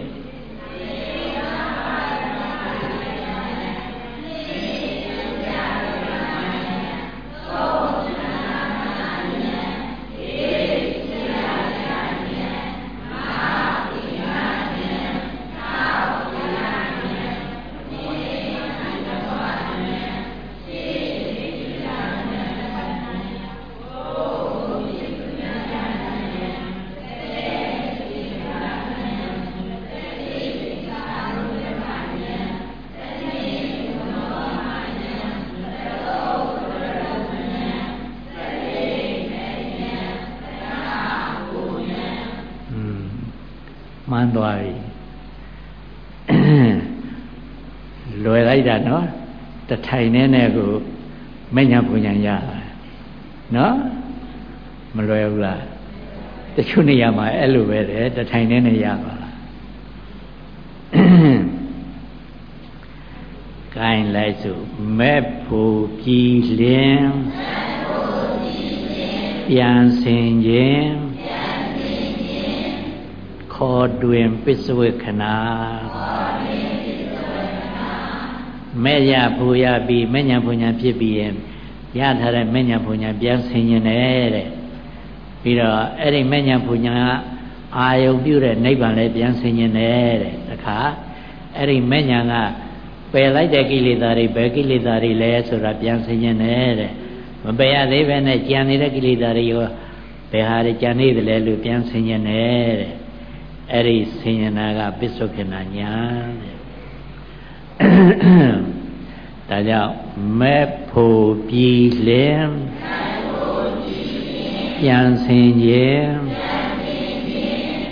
ထိုင်နဲ့နဲ့ကိုမညာပူညာရနော်မလွယ်ဘူးလားတချို့နေရာမှာအဲ့လိုပဲတဲ့တထိုင်နဲ့နဲ့ရပါလားကိုင်းလိုက်စို့မဲ့ဖို့ပြည်လင်းပြန်ဆင်ခြင်းခေါ်တွင်ပစ္စဝေခဏ မဲ့ရဖူရပြီးမဲ့ညာဖူညာဖြစ်ပြီးရင်ရထားတဲ့မဲ့ညာဖူညာပြန်ဆင်ရင်တဲ့ပြီးတော့အဲ့ဒီမဲ့ညာဖူညာကအာယုံပြုတဲ့နိဗ္ဗာန်လည်းပြန်ဆင်ရင်တဲ့တခါအဲ့ဒီမဲ့ညာကပယ်လိုက်တဲ့ကိလေသာတွေဘယ်ကိလေသာတွေလဲဆိုတာပြန်ဆင်ရင်တဲ့မပယ်ရသေးပဲနဲ့ကြံနေတဲ့ကိလေသာတွေရောဘယ်ဟာတွေကြံနေသလဲလို့ပြန်ဆင်ရင်တဲ့အဲ့ဒီဆင်ရင်တာကပစ္စုပ္ပန်ညာတဲ့ ဒါကြောင့်မဲ့ဖို့ပြည်လင်ပြန်ဆင်ခြင်း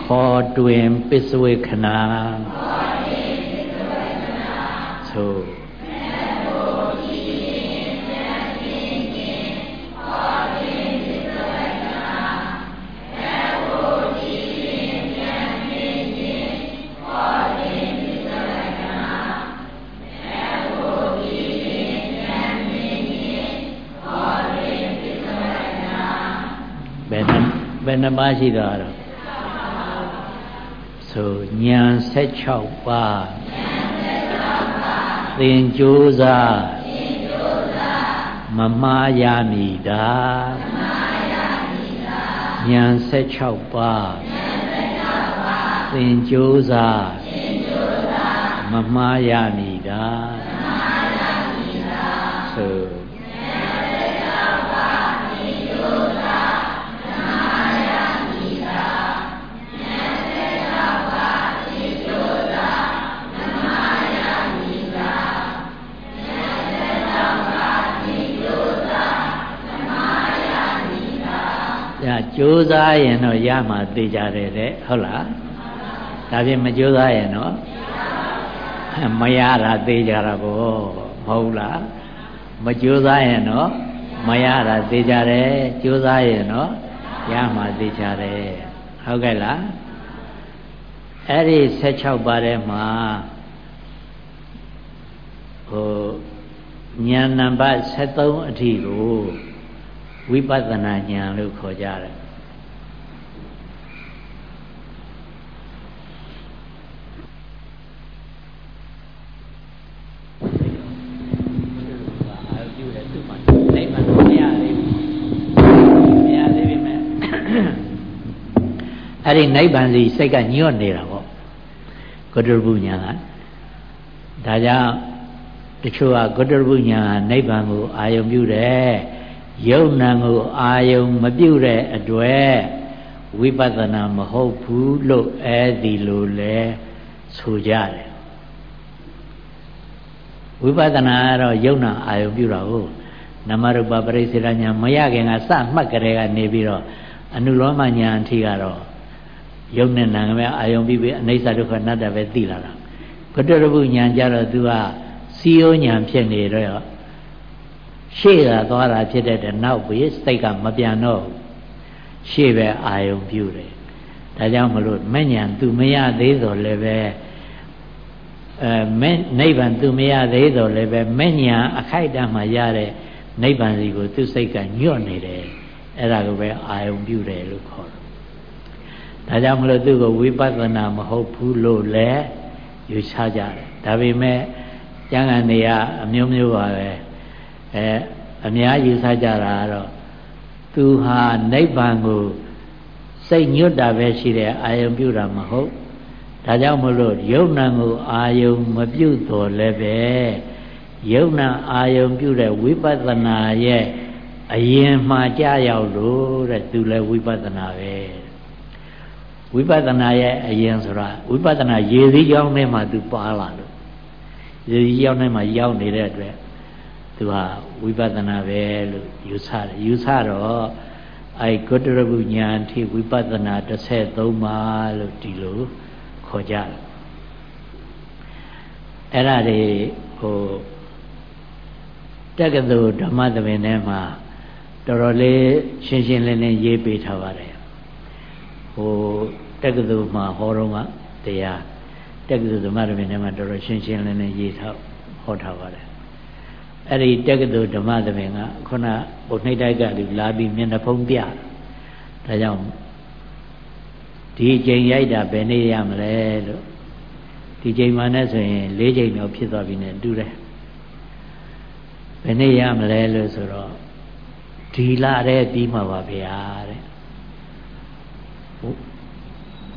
ခေါ်တွင်ပစ္စဝေခနာသို့ ယ်နှပါးရှိတော့တော့ဆိုဉာဏ်16ပါးသင်ကြိုးစားမမှားရမည်တာဉာဏ်16ပါးသင်ကြိုးစားမမှားရမည်တာ ကြိုးစားရင်တော့ရမှာသိကြတယ်တဲ့ဟုတ်လားဒါဖြင့်မကြိုးစားရင်တော့မရတာသိကြတာကိုမဟုတ်လားမကြိုးစားရင်တော့မရတာသိကြတယ်ကြိုးစားရင်တော့ရမှာသိကြတယ်ဟုတ်ကဲ့လားအဲ့ဒီ16ပါးထဲမှာဟိုဉာဏ်နံပါတ်73အထိကိုဝိပဿနာဉာဏ်လို့ခေါ်ကြတယ် အဲ့ဒီနိဗ္ဗာန်စီစိတ်ကညွတ်နေတာပေါ့ဂုတ္တရပုညာကဒါကြောင့်တချို့ကဂုတ္တရပုညာကနိဗ္ဗာန်ကိုအာယုံပြုတယ်ယုံနာကိုအာယုံမပြုတဲ့အတွက်ဝိပဿနာမဟုတ်ဘူးလို့အဲဒီလိုလဲဆိုကြတယ်ဝိပဿနာကတော့ယုံနာအာယုံပြုတာကိုနမရူပပရိစ္ဆေရညာမရခင်ကစမှတ်ကြတဲ့ကနေပြီးတော့အနုလောမညာအထိကတော့ ယုံနဲ့နာကမဲ့အာယုံပြီးပြီးအနိစ္စဒုက္ခအနတ္တပဲသိလာတာဘုဒ္ဓရပုညာကြတော့ तू ကစီယောညာဖြစ်နေတော့ရှေ့ကသွားတာဖြစ်တဲ့တဲ့နောက်ပြီးစိတ်ကမပြန်တော့ရှေ့ပဲအာယုံပြုတယ်ဒါကြောင့်မလို့မဉ္ဇဉ် तू မရသေးတော့လည်းပဲအဲမဲနိဗ္ဗာန် तू မရသေးတော့လည်းပဲမဉ္ဇဉ်အခိုက်အတန့်မှာရတဲ့နိဗ္ဗာန်စီကိုသူစိတ်ကညွတ်နေတယ်အဲ့ဒါကိုပဲအာယုံပြုတယ်လို့ခေါ်တယ် ဒါကြောင့်မလို့သူ့ကိုဝိပဿနာမဟုတ်ဘူးလို့လည်းယူဆကြတယ်ဒါပေမဲ့ကျမ်းဂန်တွေကအမျိုးမျိုးပါပဲအဲအများယူဆကြတာကတော့သူဟာနိဗ္ဗာန်ကိုစိတ်ညွတ်တာပဲရှိတယ်အာယုံပြုတာမဟုတ်ဒါကြောင့်မလို့ယုံနာကိုအာယုံမပြုတော်လည်းပဲယုံနာအာယုံပြုတဲ့ဝိပဿနာရဲ့အရင်မှကြာရောက်လို့တဲ့သူလည်းဝိပဿနာပဲ ဝိပဿနာရဲ့အရင်ဆိုတာဝိပဿနာရေစည်းကြောင်းထဲမှာသူပါလာလို့ရေစည်းကြောင်းထဲမှာရောက်နေတဲ့အတွက်သူဟာဝိပဿနာပဲလို့ယူဆတယ်ယူဆတော့အဲကုတ္တရပုညာအထိဝိပဿနာ33ပါးလို့ဒီလိုခေါ်ကြတယ်အဲ့ဒါတွေဟိုတက္ကသိုလ်ဓမ္မသဘင်ထဲမှာတော်တော်လေးရှင်းရှင်းလင်းလင်းရေးပေးထားပါတယ် ဟိုတက္ကသိုလ်မှာဟောတော့ကတရားတက္ကသိုလ်ဓမ္မသဘင်ထဲမှာတော်တော်ရှင်းရှင်းလင်းလင်းရေးထားဟောထားပါတယ်အဲ့ဒီတက္ကသိုလ်ဓမ္မသဘင်ကခုနဟိုနှိမ့်တိုက်ကလူလာပြီးမျက်နှာဖုံးပြဒါကြောင့်ဒီချိန်ရိုက်တာဘယ်နေ့ရမလဲလို့ဒီချိန်မှနဲ့ဆိုရင်၄ချိန်တော့ဖြစ်သွားပြီနဲ့တူတယ်ဘယ်နေ့ရမလဲလို့ဆိုတော့ဒီလတဲ့ပြီးမှာပါဗျာတဲ့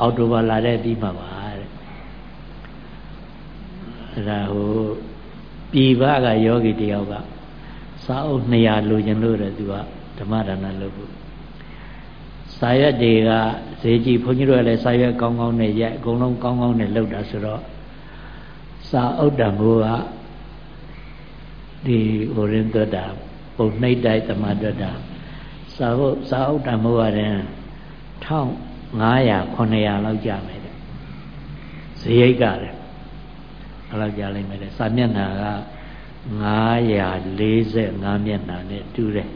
အောက်တိုဘာလတဲ့ပြီးမှာပါတဲ့အဲဒါဟိုပြည်ပကယောဂီတယောက်ကစာအုပ်200လိုချင်လို့တဲ့သူကဓမ္မဒါနလုပ်ဖို့စာရွက်တွေကဈေးကြီးဘုန်းကြီးတို့ကလည်းစာရွက်ကောင်းကောင်းနဲ့ရက်အကုန်လုံးကောင်းကောင်းနဲ့လုပ်တာဆိုတော့စာအုပ်တံကိုကဒီဟိုရင်သွတ်တာပုံနှိမ့်တိုက်သမတ်တာစာအုပ်စာအုပ်တံမိုးရတ ယ်1500 900လောက်ကြမယ်တဲ့ဇရိတ်ကလည်းအဲ့လောက်ကြလိမ့်မယ်တဲ့စာမျက်နှာက945မျက်နှာနဲ့တူတယ်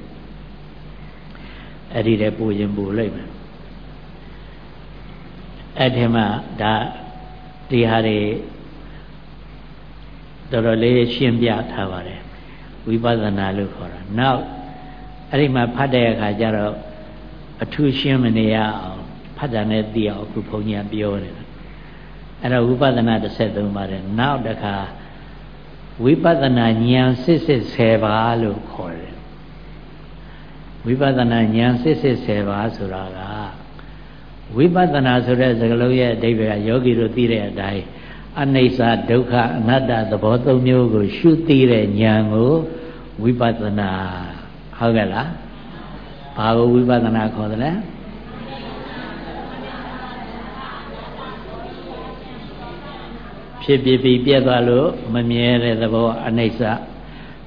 အဲ့ဒီတည်းပူရင်ပူလိုက်မယ်အဲ့ဒီမှာဒါဒီဟာတွေတော်တော်လေးရှင်းပြထားပါတယ်ဝိပဿနာလို့ခေါ်တာနောက်အဲ့ဒီမှာဖတ်တဲ့အခါကျတော့အထူးရှင်းမနေရအောင်ဖ တ်တာနဲ့သိအောင်အခုဘုန်းကြီးကပြောနေတာအဲ့တော့ဝိပဿနာ33ပါတယ်နောက်တစ်ခါဝိပဿနာဉာဏ်စစ်စစ်10ပါးလို့ခေါ်တယ်ဝိပဿနာဉာဏ်စစ်စစ်10ပါးဆိုတာကဝိပဿနာဆိုတဲ့စကားလုံးရဲ့အဓိပ္ပာယ်ကယောဂီတို့သိတဲ့အတိုင်းအနိစ္စဒုက္ခအနတ္တသဘောသုံးမျိုးကို ရှုသိတဲ့ဉာဏ်ကိုဝိပဿနာဟုတ်ကဲ့လားဘာကိုဝိပဿနာခေါ်တယ်လဲ ဖြစ်ဖြစ်ပြီးပြက်သွားလို့မမြဲတဲ့သဘောအနိစ္စ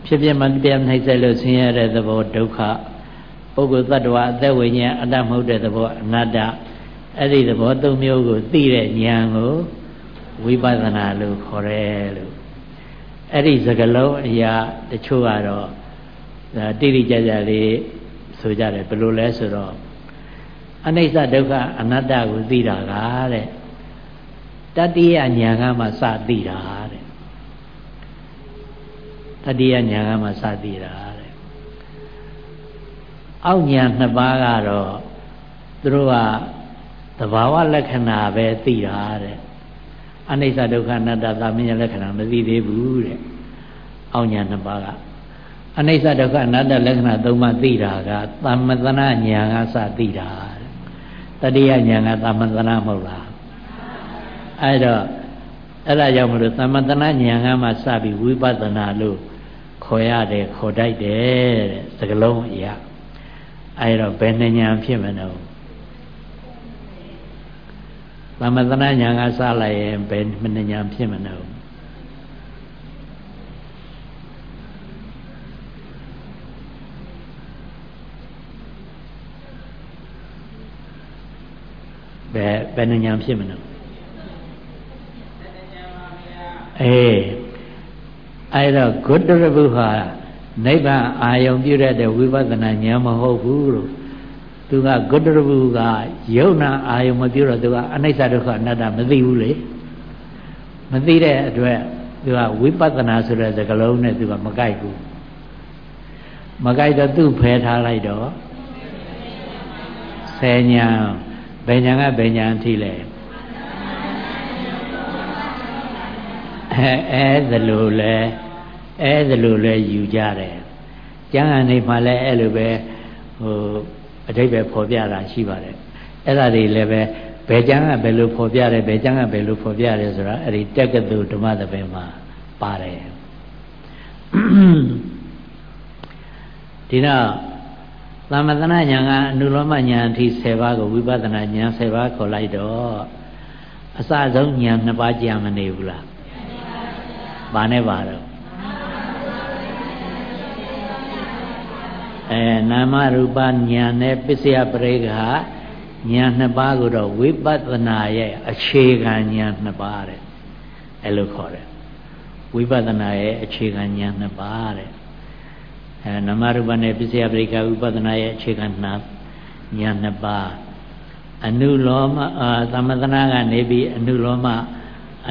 ဖြစ်ဖြစ်မပြတ်နှိမ့်ဆက်လို့ဆင်းရဲတဲ့သဘောဒုက္ခပုဂ္ဂိုလ်တ attva အသက်ဝိညာဉ်အတ္တမဟုတ်တဲ့သဘောအနတ္တအဲ့ဒီသဘောသုံးမျိုးကိုသိတဲ့ဉာဏ်ကိုဝိပဿနာလို့ခေါ်တယ်လို့အဲ့ဒီစကလုံးအရာတချို့ကတော့တိတိကျကျလေးဆိုကြတယ်ဘယ်လိုလဲဆိုတော့အနိစ္စဒုက္ခအနတ္တကိုသိတာကတဲ့ တတိယညာကမှစသိတာတဲ့တတိယညာကမှစသိတာတဲ့အောက်ညာနှစ်ပါးကတော့သူတို့ကသဘာဝလက္ခဏာပဲသိတာတဲ့အနိစ္စဒုက္ခအနတ္တသာမညလက္ခဏာမသိသေးဘူးတဲ့အောက်ညာနှစ်ပါးကအနိစ္စဒုက္ခအနတ္တလက္ခဏာသုံးပါးသိတာကသမ္မတနာညာကစသိတာတတိယညာကသမ္မတနာမဟုတ်လား အဲ့တော့အဲ့ဒါကြောင့်မလို့သမ္မတနာဉာဏ်ကမှစပြီးဝိပဿနာလို့ခေါ်ရတယ်ခေါ်တတ်တယ်တဲ့စကလုံးအရာအဲ့တော့ဘယ်နှဉာဏ်ဖြစ်မလို့သမတနာဉာဏ်ကစလိုက်ရင်ဘယ်မဉာဏ်ဖြစ်မလို့ဘယ်ဘယ်ဉာဏ်ဖြစ်မလို့ အေးအဲ့တော့ဂုတ္တရဘုဟာနိဗ္ဗာန်အာယုံပြုတဲ့ဝိပဿနာဉာဏ်မဟုတ်ဘူးလို့သူကဂုတ္တရဘုကယုံနာအာယုံမပြုတော့သူကအနိစ္စဒုက္ခအနတ္တမသိဘူးလေမသိတဲ့အတွက်သူကဝိပဿနာဆိုတဲ့စကားလုံးနဲ့သူကမကြိုက်ဘူးမကြိုက်တော့သူ့ဖယ်ထားလိုက်တော့ဆယ်ညာဘယ်ညာကဘယ်ညာအထိလဲ အဲအဲဒါလိုလဲအဲဒါလိုလဲယူကြတယ်ကျမ်းဂန်နေမှာလဲအဲ့လိုပဲဟိုအတိတ်ပဲဖော်ပြတာရှိပါတယ်အဲ့ဒါတွေလည်းပဲဘယ်ကျမ်းကဘယ်လိုဖော်ပြတယ်ဘယ်ကျမ်းကဘယ်လိုဖော်ပြတယ်ဆိုတာအဲ့ဒီတက္ကသိုလ်ဓမ္မသဘင်မှာပါတယ်ဒီတော့သမထနာဉာဏ်ကအနုလောမဉာဏ်အထိ10ပါးကိုဝိပဿနာဉာဏ်10ပါးခေါ်လိုက်တော့အစဆုံးဉာဏ်2ပါးကြာမနေဘူးလား ဘာနဲ့ပါတော့အဲနာမရူပညာနဲ့ပစ္စယပရိက္ခဉာဏ်နှစ်ပါးကိုတော့ဝိပဿနာရဲ့အခြေခံဉာဏ်နှစ်ပါးတဲ့အဲ့လိုခေါ်တယ်ဝိပဿနာရဲ့အခြေခံဉာဏ်နှစ်ပါးတဲ့အဲနာမရူပနဲ့ပစ္စယပရိက္ခဝိပဿနာရဲ့အခြေခံနာဉာဏ်နှစ်ပါးအနုလောမအာသမထနာကနေပြီးအနုလောမ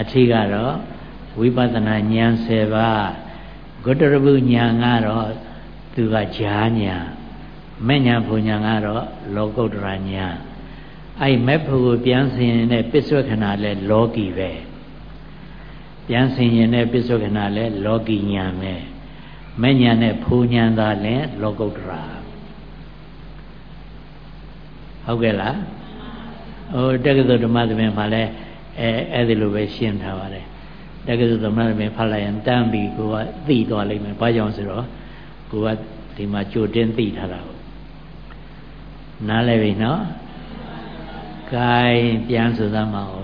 အထိကတော့ ဝိပဿနာဉာဏ်10ပါးဂုတ္တရပုဉာဏ်ကတော့သူကဈာဉာဏ်မဲ့ဉာဏ်ဘုံဉာဏ်ကတော့လောကုတ္တရာဉာဏ်အဲ့မဲ့ဖို့ကိုပြန်ဆင်ရင်တဲ့ပစ္စုခဏလဲလောကီပဲပြန်ဆင်ရင်တဲ့ပစ္စုခဏလဲလောကီဉာဏ်ပဲမဲ့ဉာဏ်နဲ့ဘုံဉာဏ်သာလဲလောကုတ္တရာဟုတ်ကဲ့လားဟိုတက္ကသိုလ်ဓမ္မသဘင်မှာလဲအဲအဲ့ဒီလိုပဲရှင်းထားပါတယ် တက္ကသိုလ်သမဏမေဖတ်လိုက်ရင်တန်းပြီးကိုကသိသွားလိမ့်မယ်။ဘာကြောင့်ဆိုတော့ကိုကဒီမှာကြိုတင်းသိထားတာကိုနားလည်ပြီနော်။ gain ပြန်ဆိုသမှာဟုတ်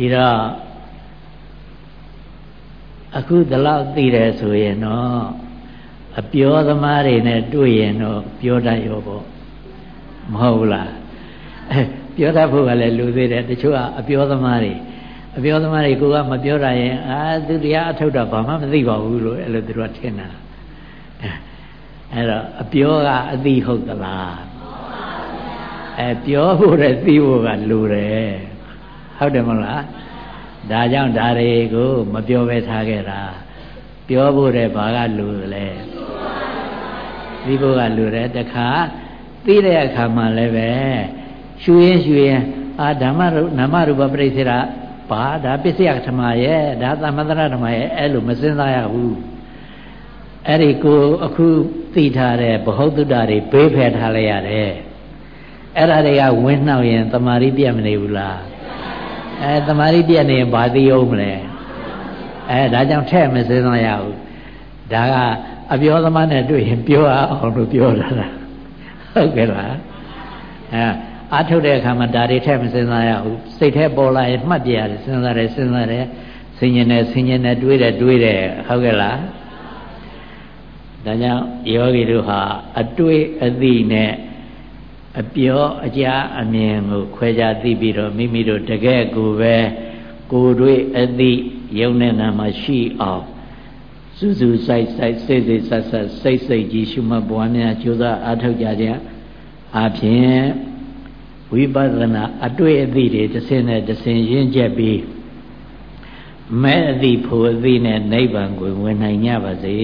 ဒီတော့အခုဒီလောက်သိတယ်ဆိုရင်တော့အပြောသမားတွေနဲ့တွေ့ရင်တော့ပြောတတ်ရောပေါ့မဟုတ်လားအဲပြောတတ်ဖို့ကလည်းလူသေးတယ်တချို့ကအပြောသမားတွေအပြောသမားတွေကိုကမပြောတာရင်အာသူတရားအထုတ်တော့ဘာမှမသိပါဘူးလို့အဲ့လိုသူတို့ကထင်တာအဲ့တော့အပြောကအသိဟုတ်သလားအဲပြောဖို့တဲ့သိဖို့ကလူတယ် ဟုတ်တယ်မဟုတ်လားဒါကြောင့်ဒါတွေကိုမပြောဘဲထားခဲ့တာပြောဖို့တဲ့ဘာကလူလဲသိဖို့ကလူတယ်တခါသိတဲ့အခါမှလည်းပဲရှူရင်ရှူရင်အာဓမ္မနာမရူပပရိစ္ဆေရပါဒါပစ္စယဓမ္မရဲ့ဒါသမန္တရဓမ္မရဲ့အဲ့လိုမစင်စားရဘူးအဲ့ဒီကိုအခုသိထားတဲ့ဘ ਹੁ တုဒ္ဒတွေဘေးဖယ်ထားလိုက်ရတယ်အဲ့ဒါတွေကဝင်းနှောက်ရင်တမာရီပြတ်မနေဘူးလား အဲတမာရီပြတ်နေရင်ဘာသိအောင်မလဲအဲဒါကြောင့်ထဲ့မစင်စားရဘူးဒါကအပြောသမားနဲ့တွေ့ရင်ပြောအောင်လို့ပြောတာလားဟုတ်ကဲ့လားအဲအာထုတ်တဲ့အခါမှာဒါတွေထည့်မစင်စားရဘူးစိတ်ထဲပေါ်လာရင်မှတ်ပြရတယ်စဉ်းစားတယ်စဉ်းစားတယ်ဆင်ញင်တယ်ဆင်ញင်တယ်တွေးတယ်တွေးတယ်ဟုတ်ကဲ့လားဒါကြောင့်ယောဂီတို့ဟာအတွေးအသိနဲ့ အပြောအကြအမြင်ကိုခွဲခြားသိပြီးတော့မိမိတို့တကယ်ကိုပဲကိုယ်တွေအသိယုံနဲ့နာမှာရှိအောင်စူးစူးဆိုင်ဆိုင်စိတ်စိတ်ဆက်ဆက်စိတ်စိတ်ကြီးရှုမှတ်ပွားများကြိုးစားအားထုတ်ကြခြင်းအပြင်ဝိပဿနာအတွေ့အသိတွေတစ်ဆင့်နဲ့တစ်ဆင့်ရင့်ကျက်ပြီးမဲ့အသိဖို့အသိနဲ့နိဗ္ဗာန်ကိုဝင်နိုင်ကြပါစေ